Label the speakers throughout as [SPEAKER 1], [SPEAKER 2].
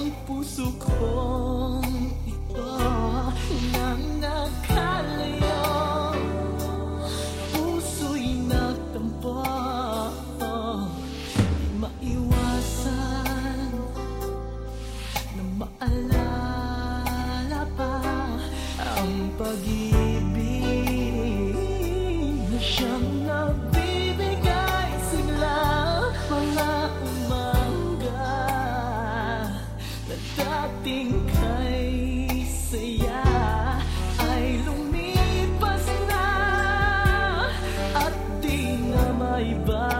[SPEAKER 1] ang puso kong ito nang nakalaya. but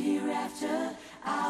[SPEAKER 2] hereafter.